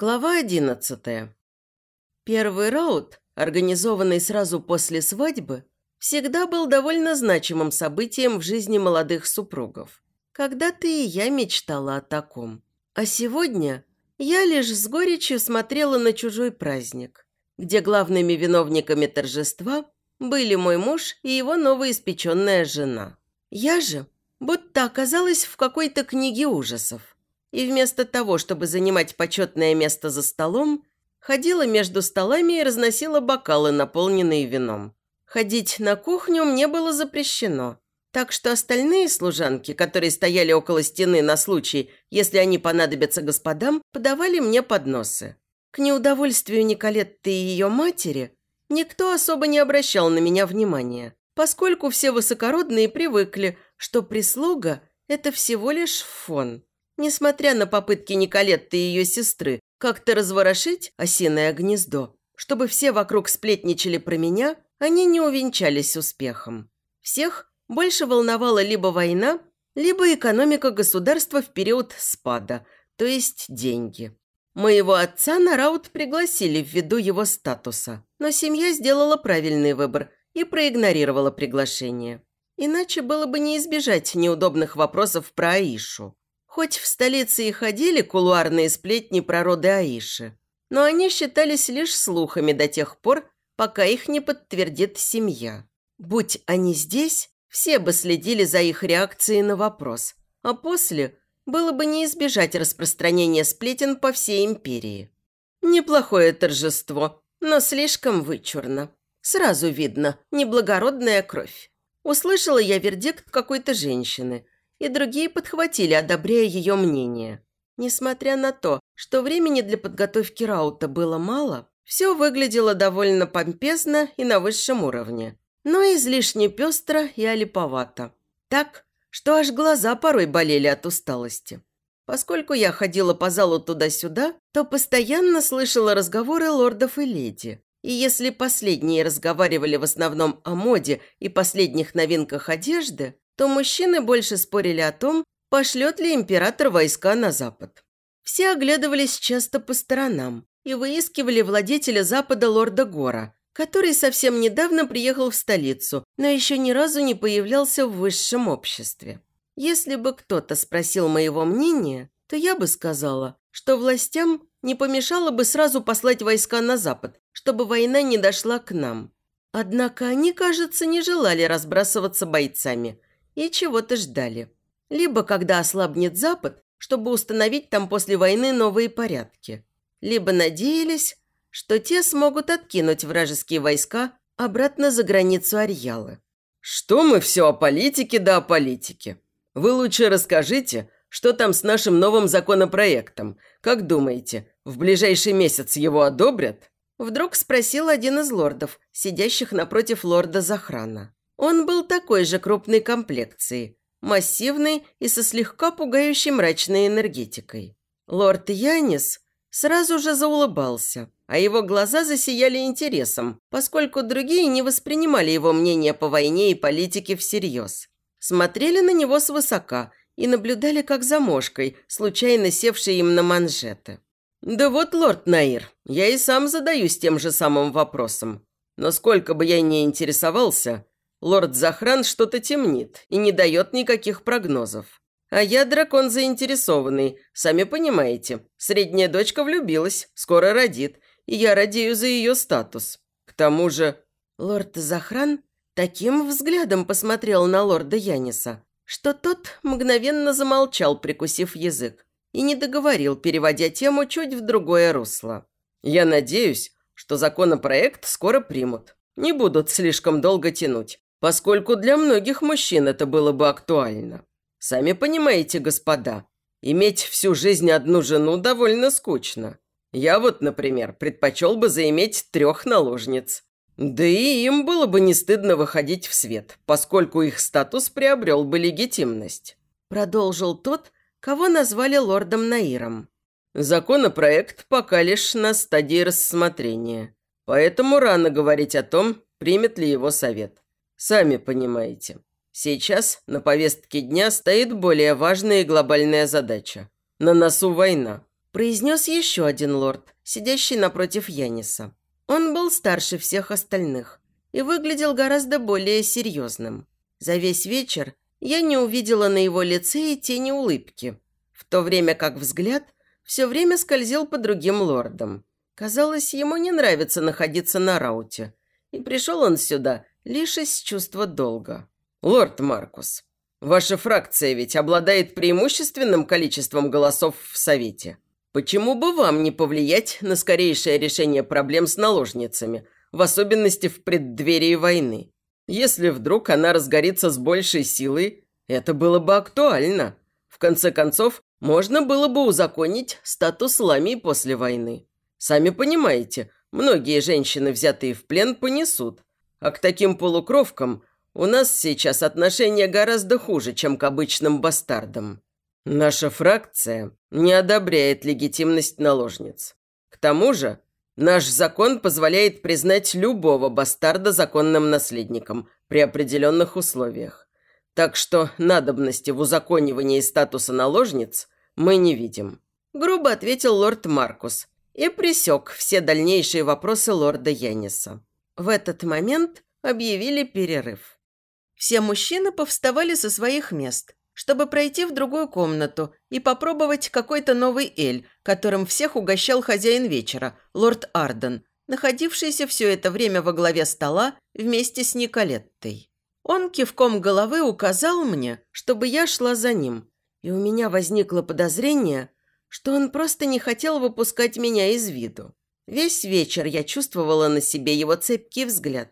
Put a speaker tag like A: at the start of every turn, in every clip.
A: Глава одиннадцатая. Первый раут, организованный сразу после свадьбы, всегда был довольно значимым событием в жизни молодых супругов. Когда-то и я мечтала о таком. А сегодня я лишь с горечью смотрела на чужой праздник, где главными виновниками торжества были мой муж и его новоиспеченная жена. Я же будто оказалась в какой-то книге ужасов – и вместо того, чтобы занимать почетное место за столом, ходила между столами и разносила бокалы, наполненные вином. Ходить на кухню мне было запрещено, так что остальные служанки, которые стояли около стены на случай, если они понадобятся господам, подавали мне подносы. К неудовольствию Николетты и ее матери никто особо не обращал на меня внимания, поскольку все высокородные привыкли, что прислуга – это всего лишь фон – Несмотря на попытки Николетты и ее сестры как-то разворошить осиное гнездо, чтобы все вокруг сплетничали про меня, они не увенчались успехом. Всех больше волновала либо война, либо экономика государства в период спада, то есть деньги. Моего отца на раут пригласили ввиду его статуса, но семья сделала правильный выбор и проигнорировала приглашение. Иначе было бы не избежать неудобных вопросов про Аишу. Хоть в столице и ходили кулуарные сплетни про роды Аиши, но они считались лишь слухами до тех пор, пока их не подтвердит семья. Будь они здесь, все бы следили за их реакцией на вопрос, а после было бы не избежать распространения сплетен по всей империи. Неплохое торжество, но слишком вычурно. Сразу видно, неблагородная кровь. Услышала я вердикт какой-то женщины – и другие подхватили, одобряя ее мнение. Несмотря на то, что времени для подготовки раута было мало, все выглядело довольно помпезно и на высшем уровне, но излишне пестро и олиповато. Так, что аж глаза порой болели от усталости. Поскольку я ходила по залу туда-сюда, то постоянно слышала разговоры лордов и леди. И если последние разговаривали в основном о моде и последних новинках одежды, то мужчины больше спорили о том, пошлет ли император войска на запад. Все оглядывались часто по сторонам и выискивали владетеля запада лорда Гора, который совсем недавно приехал в столицу, но еще ни разу не появлялся в высшем обществе. Если бы кто-то спросил моего мнения, то я бы сказала, что властям не помешало бы сразу послать войска на запад, чтобы война не дошла к нам. Однако они, кажется, не желали разбрасываться бойцами – и чего-то ждали. Либо когда ослабнет Запад, чтобы установить там после войны новые порядки, либо надеялись, что те смогут откинуть вражеские войска обратно за границу Арьялы.
B: «Что мы все о политике да о политике? Вы лучше расскажите, что там с нашим новым законопроектом. Как думаете, в ближайший месяц его одобрят?»
A: Вдруг спросил один из лордов, сидящих напротив лорда Захрана. Он был такой же крупной комплекции, массивный и со слегка пугающей мрачной энергетикой. Лорд Янис сразу же заулыбался, а его глаза засияли интересом, поскольку другие не воспринимали его мнение по войне и политике всерьез. Смотрели на него свысока и наблюдали как за мошкой, случайно севшей им на манжеты. «Да вот, лорд Наир, я и сам задаюсь тем же самым вопросом. Но сколько бы я ни интересовался, Лорд Захран что-то темнит и не дает никаких прогнозов. А я дракон заинтересованный, сами понимаете. Средняя дочка влюбилась, скоро родит, и я радею за ее статус. К тому же... Лорд Захран таким взглядом посмотрел на лорда Яниса, что тот мгновенно замолчал, прикусив язык, и не договорил, переводя тему чуть в другое русло. «Я надеюсь, что законопроект скоро примут. Не будут слишком долго тянуть поскольку для многих мужчин это было бы актуально. Сами понимаете, господа, иметь всю жизнь одну жену довольно скучно. Я вот, например, предпочел бы заиметь трех наложниц. Да и им было бы не стыдно выходить в свет, поскольку их статус приобрел бы легитимность. Продолжил тот, кого назвали лордом Наиром. Законопроект пока лишь на стадии рассмотрения, поэтому рано говорить о том, примет ли его совет. Сами понимаете, сейчас на повестке дня стоит более важная и глобальная задача. На носу война. произнес еще один лорд, сидящий напротив Яниса. Он был старше всех остальных и выглядел гораздо более серьезным. За весь вечер я не увидела на его лице и тени улыбки, в то время как взгляд все время скользил по другим лордам. Казалось, ему не нравится находиться на рауте, и пришел он сюда лишь из чувства долга.
B: «Лорд Маркус, ваша фракция ведь обладает преимущественным количеством голосов в Совете. Почему бы вам не повлиять на скорейшее решение проблем с наложницами, в особенности в преддверии войны? Если вдруг она разгорится с большей силой, это было бы актуально. В конце концов, можно было бы узаконить статус ламии после войны. Сами понимаете, многие женщины, взятые в плен, понесут. А к таким полукровкам у нас сейчас отношение гораздо хуже, чем к обычным бастардам. Наша фракция не одобряет легитимность наложниц. К тому же, Наш закон позволяет признать любого бастарда законным наследником при определенных условиях. Так что надобности в узаконивании статуса наложниц мы не видим».
A: Грубо ответил лорд Маркус и присек все дальнейшие вопросы лорда Яниса. В этот момент объявили перерыв. Все мужчины повставали со своих мест чтобы пройти в другую комнату и попробовать какой-то новый эль, которым всех угощал хозяин вечера, лорд Арден, находившийся все это время во главе стола вместе с Николеттой. Он кивком головы указал мне, чтобы я шла за ним, и у меня возникло подозрение, что он просто не хотел выпускать меня из виду. Весь вечер я чувствовала на себе его цепкий взгляд,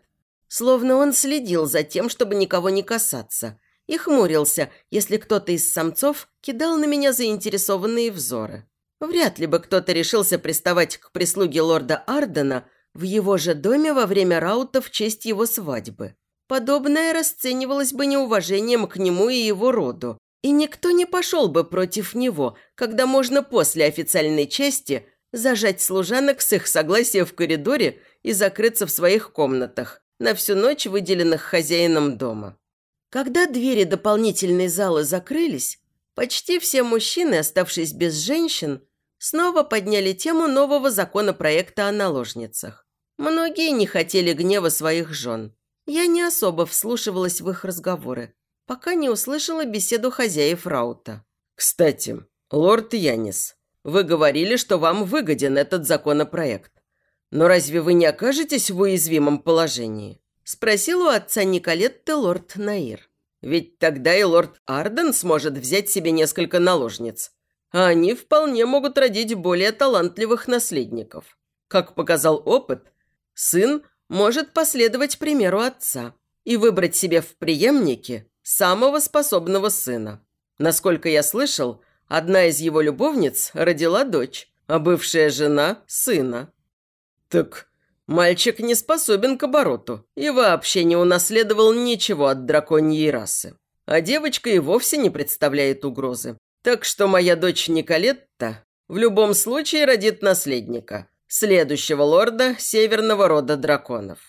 A: словно он следил за тем, чтобы никого не касаться – и хмурился, если кто-то из самцов кидал на меня заинтересованные взоры. Вряд ли бы кто-то решился приставать к прислуге лорда Ардена в его же доме во время раута в честь его свадьбы. Подобное расценивалось бы неуважением к нему и его роду, и никто не пошел бы против него, когда можно после официальной части зажать служанок с их согласия в коридоре и закрыться в своих комнатах, на всю ночь выделенных хозяином дома. Когда двери дополнительной залы закрылись, почти все мужчины, оставшись без женщин, снова подняли тему нового законопроекта о наложницах. Многие не хотели гнева своих жен. Я не особо вслушивалась в их разговоры, пока не услышала беседу хозяев Раута.
B: «Кстати, лорд Янис, вы говорили, что вам выгоден этот законопроект. Но разве вы не окажетесь в уязвимом положении?»
A: Спросил у отца Николетты лорд Наир.
B: «Ведь тогда и лорд Арден сможет взять себе несколько наложниц. А они вполне могут родить более талантливых наследников. Как показал опыт, сын может последовать примеру отца и выбрать себе в преемнике самого способного сына. Насколько я слышал, одна из его любовниц родила дочь, а бывшая жена – сына. Так Мальчик не способен к обороту и вообще не унаследовал ничего от драконьей расы. А девочка и вовсе не представляет угрозы. Так что моя дочь Николетта в любом случае родит наследника, следующего лорда северного рода драконов.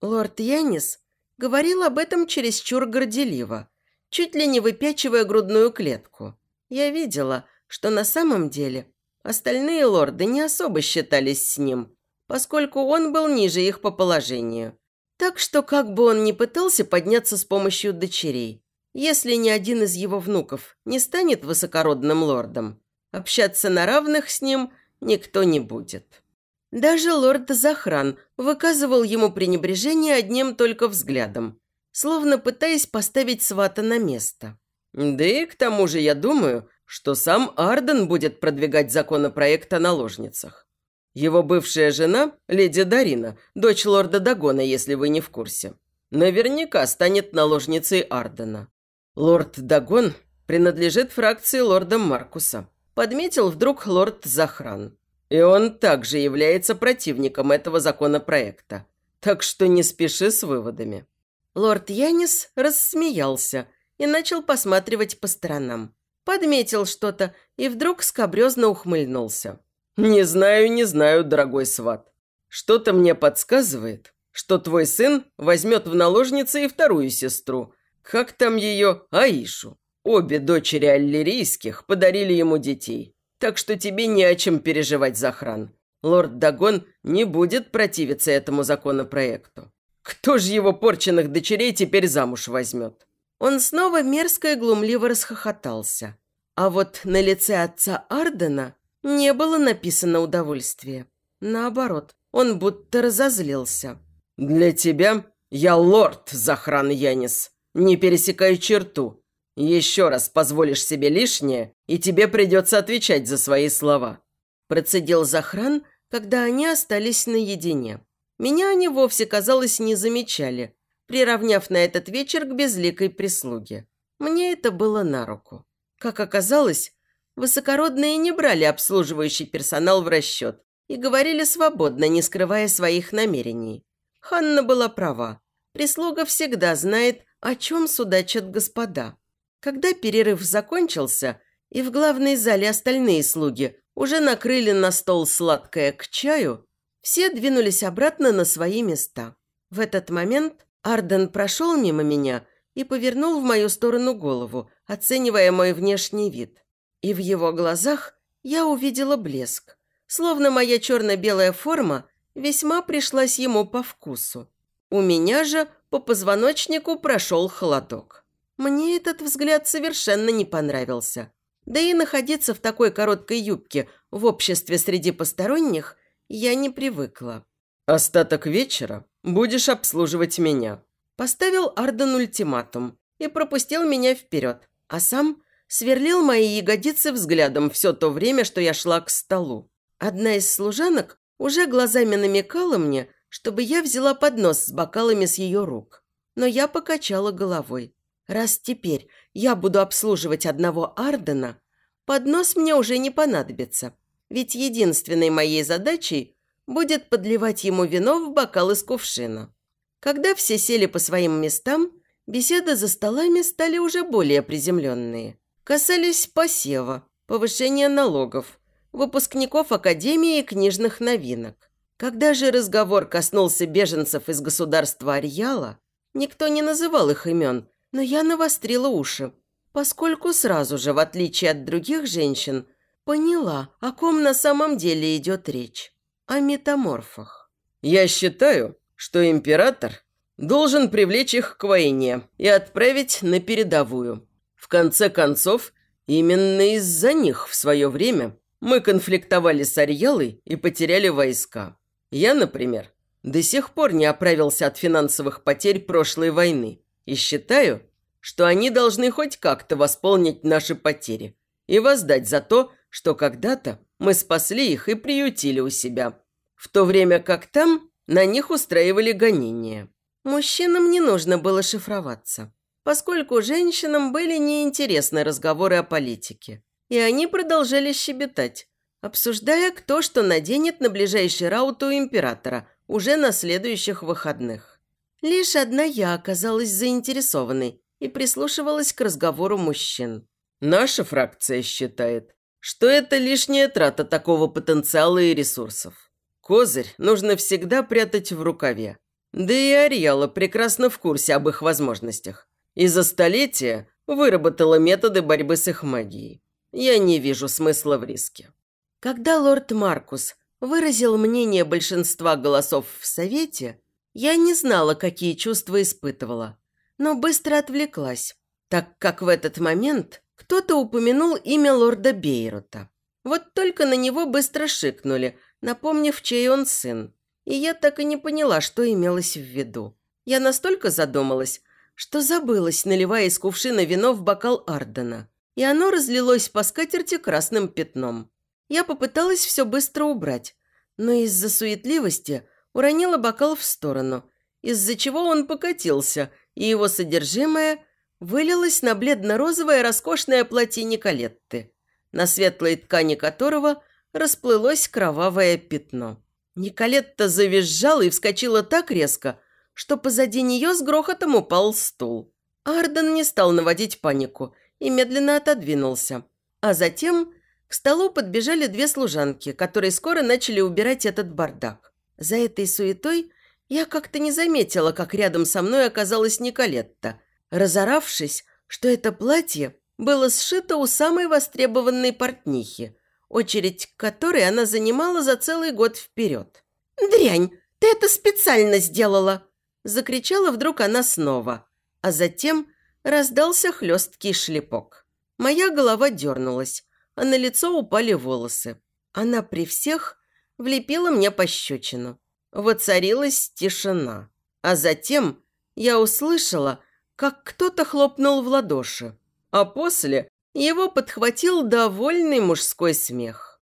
A: Лорд Янис говорил об этом чересчур горделиво, чуть ли не выпячивая грудную клетку. Я видела, что на самом деле остальные лорды не особо считались с ним – поскольку он был ниже их по положению. Так что как бы он ни пытался подняться с помощью дочерей, если ни один из его внуков не станет высокородным лордом, общаться на равных с ним никто не будет. Даже лорд Захран выказывал ему пренебрежение одним только взглядом, словно пытаясь поставить свата на место.
B: Да и к тому же я думаю, что сам Арден будет продвигать законопроект о наложницах. Его бывшая жена, леди Дарина, дочь лорда Дагона, если вы не в курсе, наверняка станет наложницей Ардена. Лорд Дагон принадлежит фракции лорда Маркуса, подметил вдруг лорд Захран. И он также является противником этого законопроекта. Так что не спеши с выводами.
A: Лорд Янис рассмеялся и начал посматривать по сторонам. Подметил что-то и вдруг скобрезно ухмыльнулся.
B: «Не знаю, не знаю, дорогой сват. Что-то мне подсказывает, что твой сын возьмет в наложницы и вторую сестру. Как там ее? Аишу. Обе дочери аллерийских подарили ему детей. Так что тебе не о чем переживать, Захран. Лорд Дагон не будет противиться этому законопроекту. Кто же его порченных дочерей теперь замуж возьмет?
A: Он снова мерзко и глумливо расхохотался. А вот на лице отца Ардена не было написано удовольствие. Наоборот, он будто разозлился.
B: «Для тебя я лорд, Захран Янис. Не пересекай черту. Еще раз позволишь себе лишнее, и тебе придется отвечать за свои слова».
A: Процедил Захран, когда они остались наедине. Меня они вовсе, казалось, не замечали, приравняв на этот вечер к безликой прислуге. Мне это было на руку. Как оказалось, высокородные не брали обслуживающий персонал в расчет и говорили свободно, не скрывая своих намерений. Ханна была права. Прислуга всегда знает, о чем судачат господа. Когда перерыв закончился, и в главной зале остальные слуги уже накрыли на стол сладкое к чаю, все двинулись обратно на свои места. В этот момент Арден прошел мимо меня и повернул в мою сторону голову, оценивая мой внешний вид. И в его глазах я увидела блеск, словно моя черно-белая форма весьма пришлась ему по вкусу. У меня же по позвоночнику прошел холодок. Мне этот взгляд совершенно не понравился. Да и находиться в такой короткой юбке в обществе среди посторонних я не привыкла.
B: «Остаток вечера будешь обслуживать меня»,
A: Поставил Арден ультиматум и пропустил меня вперед, а сам сверлил мои ягодицы взглядом все то время, что я шла к столу. Одна из служанок уже глазами намекала мне, чтобы я взяла поднос с бокалами с ее рук. Но я покачала головой. Раз теперь я буду обслуживать одного Ардена, поднос мне уже не понадобится, ведь единственной моей задачей будет подливать ему вино в бокал из кувшина. Когда все сели по своим местам, беседы за столами стали уже более приземленные. Касались посева, повышения налогов, выпускников Академии книжных новинок. Когда же разговор коснулся беженцев из государства Арьяла, никто не называл их имен, но я навострила уши, поскольку сразу же, в отличие от других женщин, поняла, о ком на самом деле идет речь. О метаморфах.
B: «Я считаю, что император должен привлечь их к войне и отправить на передовую. В конце концов, именно из-за них в свое время мы конфликтовали с Арьялой и потеряли войска. Я, например, до сих пор не оправился от финансовых потерь прошлой войны и считаю, что они должны хоть как-то восполнить наши потери и воздать за то, что когда-то мы спасли их и приютили у себя, в то время как там на них устраивали гонения.
A: Мужчинам не нужно было шифроваться, поскольку женщинам были неинтересны разговоры о политике. И они продолжали щебетать, обсуждая, кто что наденет на ближайший раут у императора уже на следующих выходных. Лишь одна я оказалась заинтересованной и прислушивалась к разговору мужчин.
B: Наша фракция считает, что это лишняя трата такого потенциала и ресурсов. Козырь нужно всегда прятать в рукаве. Да и Ариала прекрасно в курсе об их возможностях. И за столетия выработала методы борьбы с их магией. Я не вижу смысла в риске.
A: Когда лорд Маркус выразил мнение большинства голосов в Совете, я не знала, какие чувства испытывала, но быстро отвлеклась, так как в этот момент кто-то упомянул имя лорда Бейрута. Вот только на него быстро шикнули, напомнив, чей он сын. И я так и не поняла, что имелось в виду. Я настолько задумалась, что забылась, наливая из кувшина вино в бокал Ардена. И оно разлилось по скатерти красным пятном. Я попыталась все быстро убрать, но из-за суетливости уронила бокал в сторону, из-за чего он покатился, и его содержимое вылилось на бледно-розовое роскошное платье Николетты, на светлой ткани которого – расплылось кровавое пятно. Николетта завизжала и вскочила так резко, что позади нее с грохотом упал стул. Арден не стал наводить панику и медленно отодвинулся. А затем к столу подбежали две служанки, которые скоро начали убирать этот бардак. За этой суетой я как-то не заметила, как рядом со мной оказалась Николетта, разоравшись, что это платье было сшито у самой востребованной портнихи – очередь которой она занимала за целый год вперед. «Дрянь, ты это специально сделала!» Закричала вдруг она снова, а затем раздался хлесткий шлепок. Моя голова дернулась, а на лицо упали волосы. Она при всех влепила мне пощечину. Воцарилась тишина. А затем я услышала, как кто-то хлопнул в ладоши, а после его подхватил довольный мужской смех.